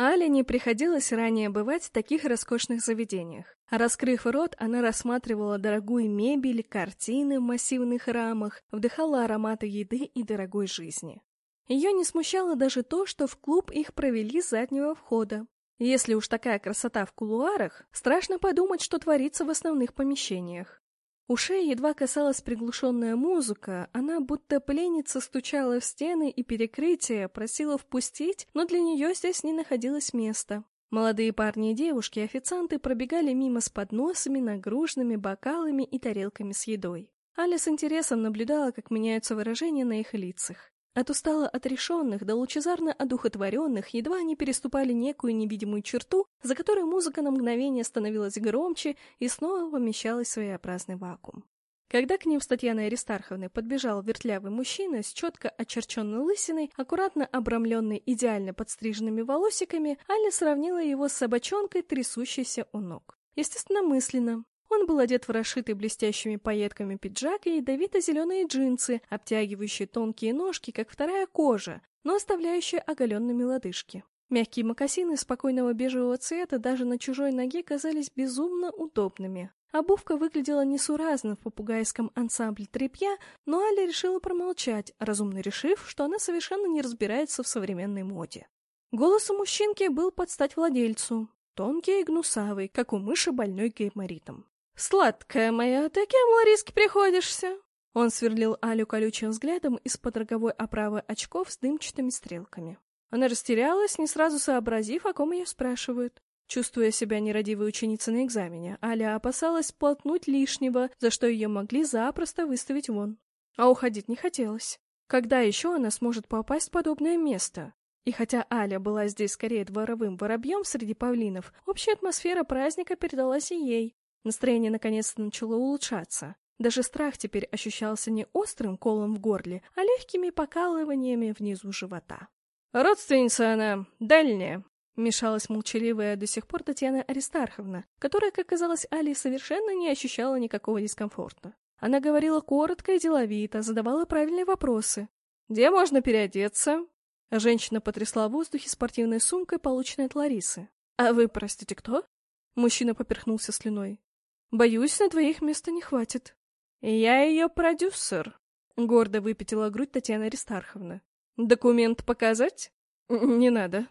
Але не приходилось ранее бывать в таких роскошных заведениях. Раскрыв рот, она рассматривала дорогую мебель, картины в массивных рамах, вдыхала ароматы еды и дорогой жизни. Ее не смущало даже то, что в клуб их провели с заднего входа. Если уж такая красота в кулуарах, страшно подумать, что творится в основных помещениях. Ушей едва касалась приглушенная музыка, она будто пленница стучала в стены и перекрытия, просила впустить, но для нее здесь не находилось места. Молодые парни и девушки, официанты пробегали мимо с подносами, нагруженными бокалами и тарелками с едой. Аля с интересом наблюдала, как меняются выражения на их лицах. От устало отрешенных до лучезарно одухотворенных едва они переступали некую невидимую черту, за которой музыка на мгновение становилась громче и снова помещалась в своеобразный вакуум. Когда к ним с Татьяной Аристарховной подбежал вертлявый мужчина с четко очерченной лысиной, аккуратно обрамленной идеально подстриженными волосиками, Аля сравнила его с собачонкой, трясущейся у ног. Естественно, мысленно. Он был одет в расшитый блестящими пайетками пиджак и ядовито-зеленые джинсы, обтягивающие тонкие ножки, как вторая кожа, но оставляющие оголенными лодыжки. Мягкие мокасины спокойного бежевого цвета даже на чужой ноге казались безумно удобными. Обувка выглядела несуразно в попугайском ансамбле тряпья, но Аля решила промолчать, разумно решив, что она совершенно не разбирается в современной моде. Голос у мужчинки был под стать владельцу, тонкий и гнусавый, как у мыши больной гайморитом. «Сладкая моя, ты кем, Лариске, приходишься?» Он сверлил Алю колючим взглядом из-под роговой оправы очков с дымчатыми стрелками. Она растерялась, не сразу сообразив, о ком ее спрашивают. Чувствуя себя нерадивой ученицей на экзамене, Аля опасалась плотнуть лишнего, за что ее могли запросто выставить вон. А уходить не хотелось. Когда еще она сможет попасть в подобное место? И хотя Аля была здесь скорее дворовым воробьем среди павлинов, общая атмосфера праздника передалась и ей, Настроение наконец-то начало улучшаться. Даже страх теперь ощущался не острым колом в горле, а легкими покалываниями внизу живота. «Родственница она, дальняя», — мешалась молчаливая до сих пор Татьяна Аристарховна, которая, как казалось, Али совершенно не ощущала никакого дискомфорта. Она говорила коротко и деловито, задавала правильные вопросы. «Где можно переодеться?» Женщина потрясла в воздухе спортивной сумкой, полученной от Ларисы. «А вы, простите, кто?» Мужчина поперхнулся слюной. Боюсь, на твоих места не хватит. Я ее продюсер, гордо выпятила грудь Татьяна Аристарховна. Документ показать? Не надо.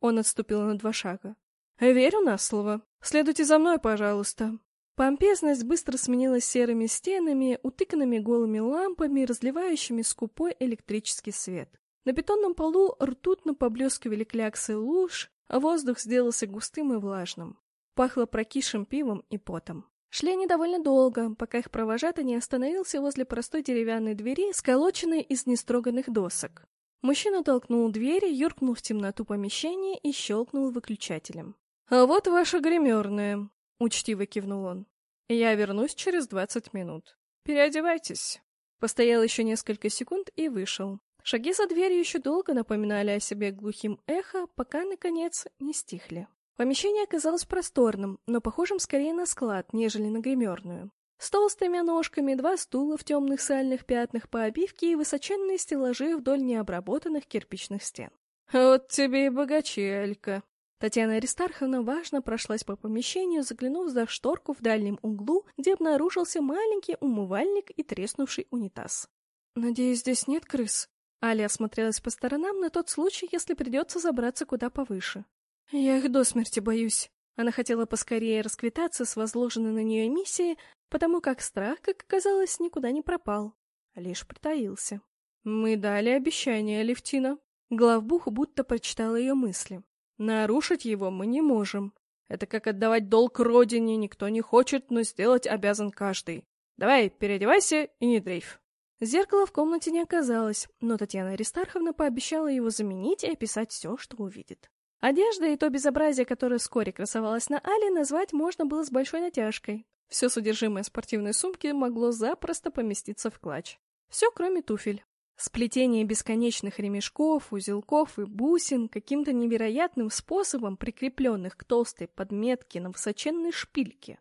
Он отступил на два шага. Верю на слово. Следуйте за мной, пожалуйста. Помпезность быстро сменилась серыми стенами, утыканными голыми лампами, разливающими скупой электрический свет. На бетонном полу ртутно поблескивали кляксы луж, а воздух сделался густым и влажным. Пахло прокисшим пивом и потом. Шли они довольно долго, пока их провожатый не остановился возле простой деревянной двери, сколоченной из нестроганных досок. Мужчина толкнул дверь, юркнул в темноту помещения и щелкнул выключателем. «А вот ваша гримерная», — учтиво кивнул он. «Я вернусь через двадцать минут. Переодевайтесь». Постоял еще несколько секунд и вышел. Шаги за дверью еще долго напоминали о себе глухим эхо, пока, наконец, не стихли. Помещение оказалось просторным, но похожим скорее на склад, нежели на гримерную. С толстыми ножками, два стула в темных сальных пятнах по обивке и высоченные стеллажи вдоль необработанных кирпичных стен. «Вот тебе и богачелька!» Татьяна Аристарховна важно прошлась по помещению, заглянув за шторку в дальнем углу, где обнаружился маленький умывальник и треснувший унитаз. «Надеюсь, здесь нет крыс?» Аля осмотрелась по сторонам на тот случай, если придется забраться куда повыше. Я их до смерти боюсь. Она хотела поскорее расквитаться с возложенной на нее миссией, потому как страх, как оказалось, никуда не пропал, а лишь притаился. «Мы дали обещание, Левтина». Главбух будто прочитал ее мысли. «Нарушить его мы не можем. Это как отдавать долг родине никто не хочет, но сделать обязан каждый. Давай, переодевайся и не дрейф». Зеркала в комнате не оказалось, но Татьяна Аристарховна пообещала его заменить и описать все, что увидит. Одежда и то безобразие, которое вскоре красовалось на Али, назвать можно было с большой натяжкой. Все содержимое спортивной сумки могло запросто поместиться в клатч. Все, кроме туфель. Сплетение бесконечных ремешков, узелков и бусин, каким-то невероятным способом прикрепленных к толстой подметке на высоченной шпильке.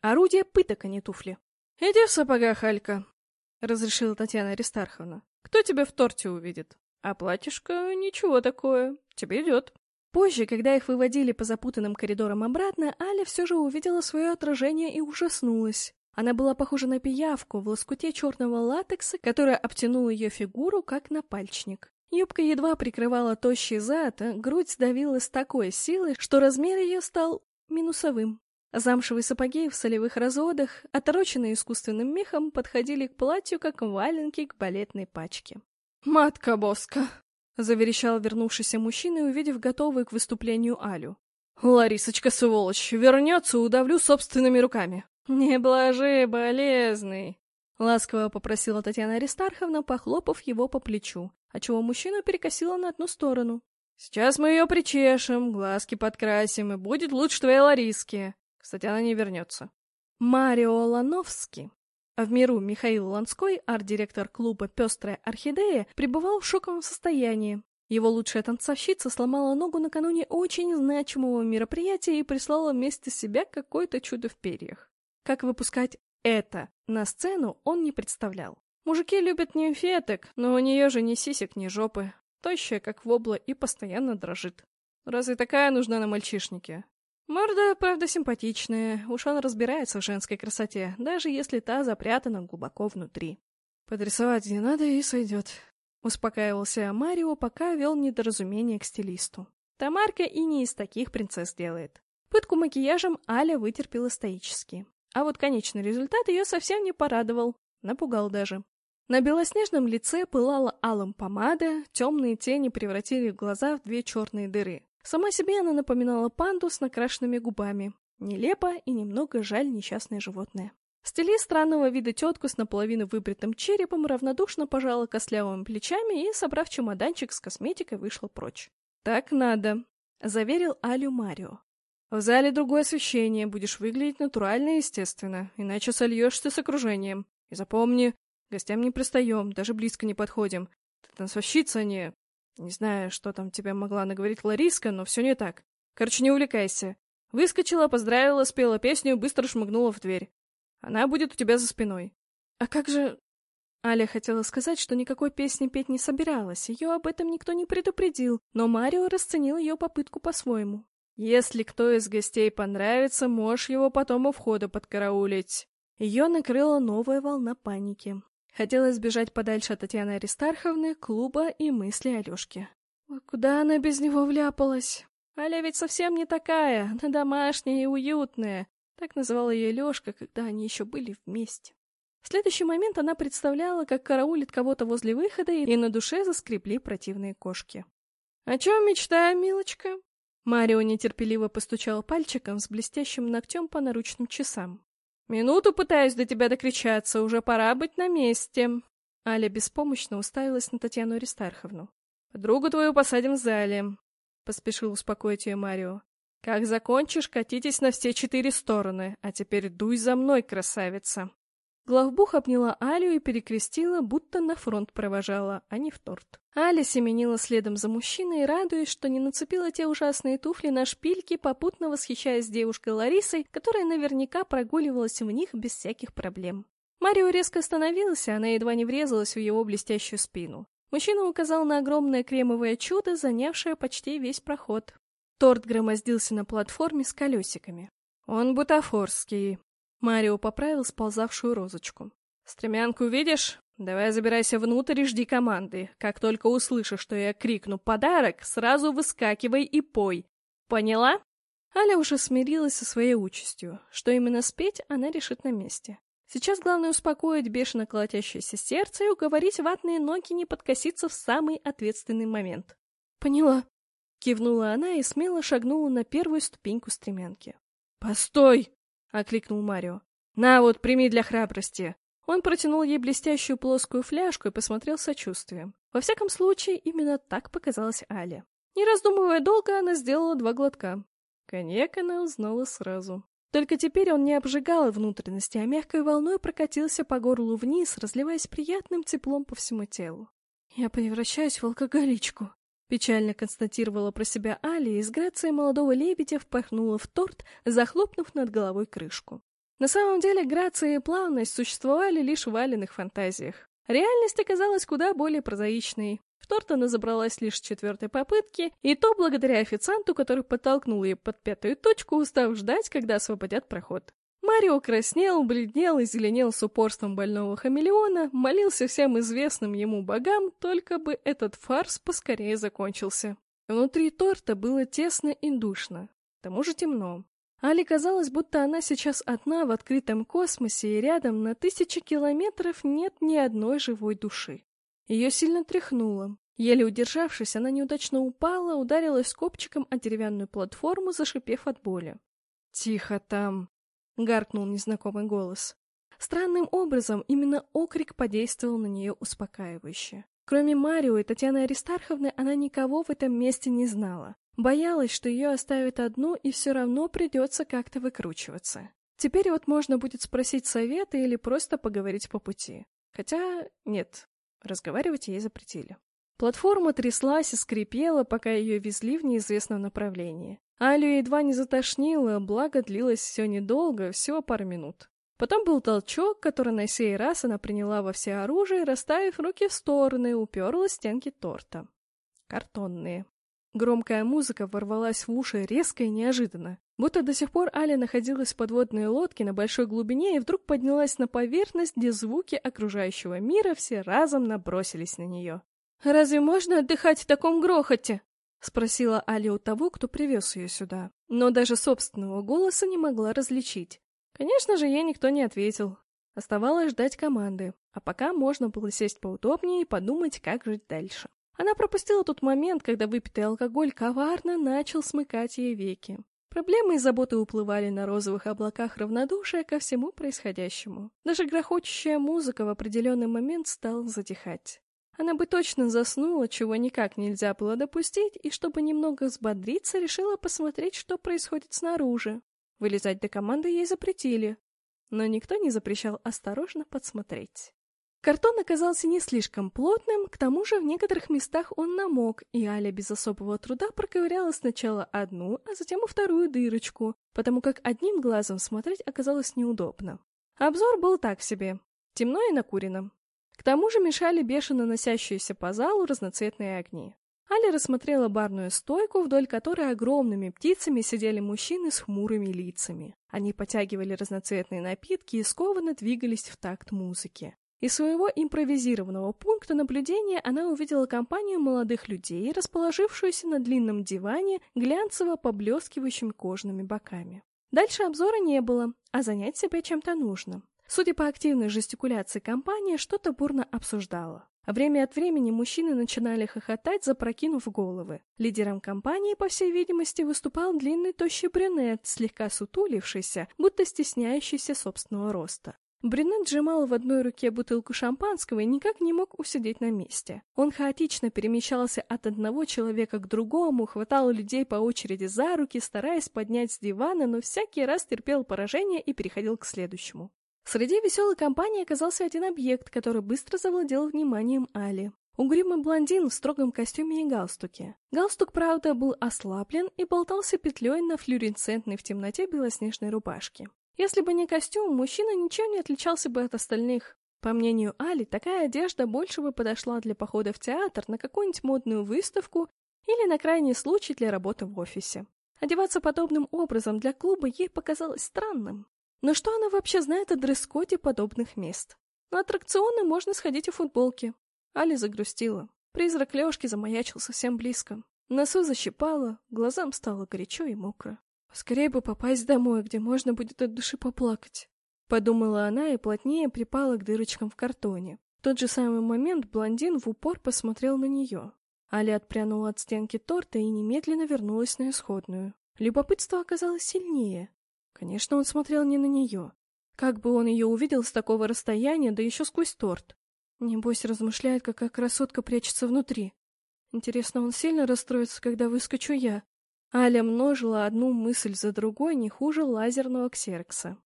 Орудие пыток, а не туфли. — Иди в сапогах, Алька, — разрешила Татьяна Аристарховна. — Кто тебя в торте увидит? А платьишко ничего такое, тебе идет. Позже, когда их выводили по запутанным коридорам обратно, Аля все же увидела свое отражение и ужаснулась. Она была похожа на пиявку в лоскуте черного латекса, которая обтянула ее фигуру, как на пальчник. Юбка едва прикрывала тощий зад, а грудь сдавила с такой силой, что размер ее стал минусовым. Замшевые сапоги в солевых разводах, отороченные искусственным мехом, подходили к платью, как валенки к балетной пачке. «Матка Боска!» — заверещал вернувшийся мужчина, увидев готовую к выступлению Алю. «Ларисочка, сволочь, вернется, удавлю собственными руками!» «Не блажи, болезный!» — ласково попросила Татьяна Аристарховна, похлопав его по плечу, отчего мужчину перекосила на одну сторону. «Сейчас мы ее причешем, глазки подкрасим, и будет лучше твоей Лариски. Кстати, она не вернется». Марио Лановский, в миру Михаил Ланской, арт-директор клуба «Пестрая орхидея», пребывал в шоковом состоянии. Его лучшая танцовщица сломала ногу накануне очень значимого мероприятия и прислала вместе себя какое-то чудо в перьях. Как выпускать это на сцену он не представлял. Мужики любят нимфеток, но у нее же ни сисек, ни жопы. Тощая, как вобла, и постоянно дрожит. Разве такая нужна на мальчишнике? Морда, правда, симпатичная, уж он разбирается в женской красоте, даже если та запрятана глубоко внутри. Подрисовать не надо и сойдет. Успокаивался Марио, пока вел недоразумение к стилисту. Тамарка и не из таких принцесс делает. Пытку макияжем Аля вытерпела стоически. А вот конечный результат ее совсем не порадовал, напугал даже. На белоснежном лице пылала алым помада, темные тени превратили глаза в две черные дыры. Сама себе она напоминала панду с накрашенными губами. Нелепо и немного жаль несчастное животное. Стилист странного вида тетку с наполовину выбритым черепом равнодушно пожала костлявыми плечами и, собрав чемоданчик с косметикой, вышла прочь. «Так надо», — заверил Алю Марио. В зале другое освещение, будешь выглядеть натурально и естественно, иначе сольешься с окружением. И запомни, гостям не пристаем, даже близко не подходим. Ты танцовщица, не... Не знаю, что там тебе могла наговорить Лариска, но все не так. Короче, не увлекайся. Выскочила, поздравила, спела песню, быстро шмыгнула в дверь. Она будет у тебя за спиной. А как же... Аля хотела сказать, что никакой песни петь не собиралась, ее об этом никто не предупредил, но Марио расценил ее попытку по-своему. Если кто из гостей понравится, можешь его потом у входа подкараулить. Ее накрыла новая волна паники. Хотелось бежать подальше от Татьяны Аристарховны, клуба и мысли Алешки. Куда она без него вляпалась? Аля ведь совсем не такая, она домашняя и уютная. Так называла ее Лешка, когда они еще были вместе. В следующий момент она представляла, как караулит кого-то возле выхода, и на душе заскребли противные кошки. — О чем мечтаю, милочка? Марио нетерпеливо постучал пальчиком с блестящим ногтем по наручным часам. «Минуту пытаюсь до тебя докричаться, уже пора быть на месте!» Аля беспомощно уставилась на Татьяну Аристарховну. «Подругу твою посадим в зале», — поспешил успокоить ее Марио. «Как закончишь, катитесь на все четыре стороны, а теперь дуй за мной, красавица!» Главбух обняла Алю и перекрестила, будто на фронт провожала, а не в торт. Аля семенила следом за мужчиной, радуясь, что не нацепила те ужасные туфли на шпильки, попутно восхищаясь девушкой Ларисой, которая наверняка прогуливалась в них без всяких проблем. Марио резко остановился, она едва не врезалась в его блестящую спину. Мужчина указал на огромное кремовое чудо, занявшее почти весь проход. Торт громоздился на платформе с колесиками. «Он бутафорский», Марио поправил сползавшую розочку. «Стремянку видишь? Давай забирайся внутрь и жди команды. Как только услышишь, что я крикну «подарок», сразу выскакивай и пой. Поняла?» Аля уже смирилась со своей участью. Что именно спеть, она решит на месте. Сейчас главное успокоить бешено колотящееся сердце и уговорить ватные ноги не подкоситься в самый ответственный момент. «Поняла», — кивнула она и смело шагнула на первую ступеньку стремянки. «Постой!» — окликнул Марио. «На вот, прими для храбрости!» Он протянул ей блестящую плоскую фляжку и посмотрел с сочувствием. Во всяком случае, именно так показалось Але. Не раздумывая долго, она сделала два глотка. Коньяк она узнала сразу. Только теперь он не обжигал внутренности, а мягкой волной прокатился по горлу вниз, разливаясь приятным теплом по всему телу. «Я превращаюсь в алкоголичку», Печально констатировала про себя Али и с грацией молодого лебедя впахнула в торт, захлопнув над головой крышку. На самом деле грация и плавность существовали лишь в Алиных фантазиях. Реальность оказалась куда более прозаичной. В торт она забралась лишь с четвертой попытки, и то благодаря официанту, который подтолкнул ее под пятую точку, устав ждать, когда освободят проход. Марио краснел, бледнел и зеленел с упорством больного хамелеона, молился всем известным ему богам, только бы этот фарс поскорее закончился. Внутри торта было тесно и душно, к тому же темно. Али казалось, будто она сейчас одна в открытом космосе, и рядом на тысячи километров нет ни одной живой души. Ее сильно тряхнуло. Еле удержавшись, она неудачно упала, ударилась копчиком о деревянную платформу, зашипев от боли. «Тихо там!» — гаркнул незнакомый голос. Странным образом именно окрик подействовал на нее успокаивающе. Кроме Марио и Татьяны Аристарховны, она никого в этом месте не знала. Боялась, что ее оставят одну, и все равно придется как-то выкручиваться. Теперь вот можно будет спросить совета или просто поговорить по пути. Хотя, нет, разговаривать ей запретили. Платформа тряслась и скрипела, пока ее везли в неизвестном направлении. Алю едва не затошнило, благо длилось все недолго, всего пару минут. Потом был толчок, который на сей раз она приняла во все оружие, расставив руки в стороны, уперлась в стенки торта. Картонные. Громкая музыка ворвалась в уши резко и неожиданно. Будто до сих пор Аля находилась в подводной лодке на большой глубине и вдруг поднялась на поверхность, где звуки окружающего мира все разом набросились на нее. «Разве можно отдыхать в таком грохоте?» — спросила Аля у того, кто привез ее сюда. Но даже собственного голоса не могла различить. Конечно же, ей никто не ответил. Оставалось ждать команды, а пока можно было сесть поудобнее и подумать, как жить дальше. Она пропустила тот момент, когда выпитый алкоголь коварно начал смыкать ей веки. Проблемы и заботы уплывали на розовых облаках равнодушия ко всему происходящему. Даже грохочущая музыка в определенный момент стала затихать. Она бы точно заснула, чего никак нельзя было допустить, и чтобы немного взбодриться, решила посмотреть, что происходит снаружи. Вылезать до команды ей запретили, но никто не запрещал осторожно подсмотреть. Картон оказался не слишком плотным, к тому же в некоторых местах он намок, и Аля без особого труда проковыряла сначала одну, а затем и вторую дырочку, потому как одним глазом смотреть оказалось неудобно. Обзор был так себе, темно и накурено. К тому же мешали бешено носящиеся по залу разноцветные огни. Аля рассмотрела барную стойку, вдоль которой огромными птицами сидели мужчины с хмурыми лицами. Они потягивали разноцветные напитки и скованно двигались в такт музыки. Из своего импровизированного пункта наблюдения она увидела компанию молодых людей, расположившуюся на длинном диване, глянцево поблескивающими кожаными боками. Дальше обзора не было, а занять себя чем-то нужно. Судя по активной жестикуляции компания что-то бурно обсуждала. Время от времени мужчины начинали хохотать, запрокинув головы. Лидером компании, по всей видимости, выступал длинный тощий брюнет, слегка сутулившийся, будто стесняющийся собственного роста. Брюнет сжимал в одной руке бутылку шампанского и никак не мог усидеть на месте. Он хаотично перемещался от одного человека к другому, хватал людей по очереди за руки, стараясь поднять с дивана, но всякий раз терпел поражение и переходил к следующему. Среди веселой компании оказался один объект, который быстро завладел вниманием Али. Угрюмый блондин в строгом костюме и галстуке. Галстук, правда, был ослаблен и болтался петлей на флюоресцентной в темноте белоснежной рубашке. Если бы не костюм, мужчина ничем не отличался бы от остальных. По мнению Али, такая одежда больше бы подошла для похода в театр, на какую-нибудь модную выставку или на крайний случай для работы в офисе. Одеваться подобным образом для клуба ей показалось странным. Но что она вообще знает о дресс-коде подобных мест? На аттракционы можно сходить в футболке. Али загрустила. Призрак Лёшки замаячил совсем близко. Носу защипало, глазам стало горячо и мокро. Скорее бы попасть домой, где можно будет от души поплакать. Подумала она и плотнее припала к дырочкам в картоне. В тот же самый момент блондин в упор посмотрел на нее. Аля отпрянула от стенки торта и немедленно вернулась на исходную. Любопытство оказалось сильнее. Конечно, он смотрел не на нее. Как бы он ее увидел с такого расстояния, да еще сквозь торт. Небось, размышляет, какая красотка прячется внутри. Интересно, он сильно расстроится, когда выскочу я? Аля множила одну мысль за другой не хуже лазерного ксеркса.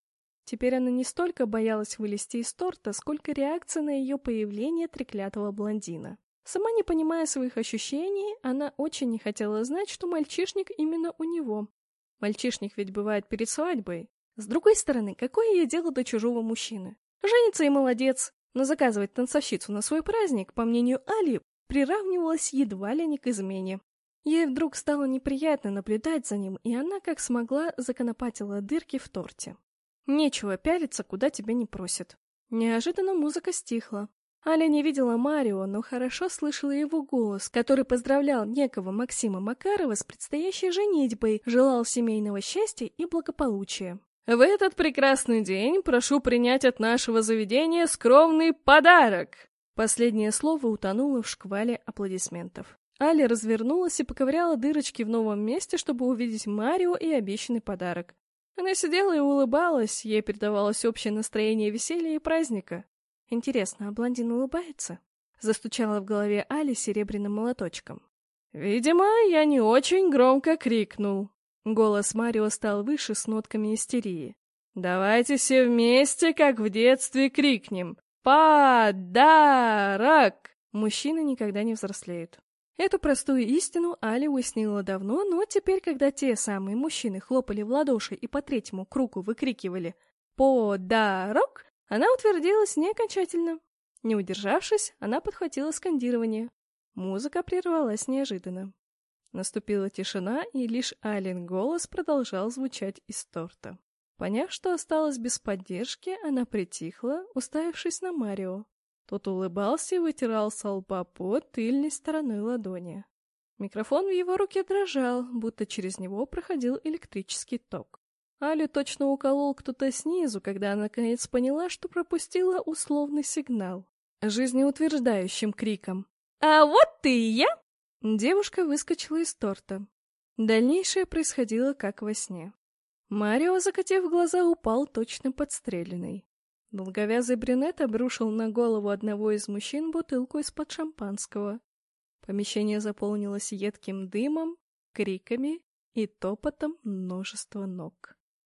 Теперь она не столько боялась вылезти из торта, сколько реакция на ее появление треклятого блондина. Сама не понимая своих ощущений, она очень не хотела знать, что мальчишник именно у него, Мальчишник ведь бывает перед свадьбой. С другой стороны, какое ей дело до чужого мужчины? Женится и молодец, но заказывать танцовщицу на свой праздник, по мнению Али, приравнивалось едва ли не к измене. Ей вдруг стало неприятно наблюдать за ним, и она, как смогла, законопатила дырки в торте. Нечего пялиться, куда тебя не просят. Неожиданно музыка стихла. Аля не видела Марио, но хорошо слышала его голос, который поздравлял некого Максима Макарова с предстоящей женитьбой, желал семейного счастья и благополучия. В этот прекрасный день прошу принять от нашего заведения скромный подарок!» Последнее слово утонуло в шквале аплодисментов. Аля развернулась и поковыряла дырочки в новом месте, чтобы увидеть Марио и обещанный подарок. Она сидела и улыбалась, ей передавалось общее настроение веселья и праздника. Интересно, а блондин улыбается? Застучала в голове Али серебряным молоточком. «Видимо, я не очень громко крикнул», Голос Марио стал выше с нотками истерии. «Давайте все вместе, как в детстве, крикнем! Подарок!» Мужчины никогда не взрослеют. Эту простую истину Али уяснила давно, но теперь, когда те самые мужчины хлопали в ладоши и по третьему кругу выкрикивали «Подарок!», она утвердилась не окончательно. Не удержавшись, она подхватила скандирование. Музыка прервалась неожиданно. Наступила тишина, и лишь Ален голос продолжал звучать из торта. Поняв, что осталась без поддержки, она притихла, уставившись на Марио. Тот улыбался и вытирал со лба под тыльной стороной ладони. Микрофон в его руке дрожал, будто через него проходил электрический ток. Алю точно уколол кто-то снизу, когда она наконец поняла, что пропустила условный сигнал. Жизнеутверждающим криком «А вот ты и я!» Девушка выскочила из торта. Дальнейшее происходило как во сне. Марио, закатив глаза, упал точно подстреленный. Долговязый брюнет обрушил на голову одного из мужчин бутылку из-под шампанского. Помещение заполнилось едким дымом, криками и топотом множества ног.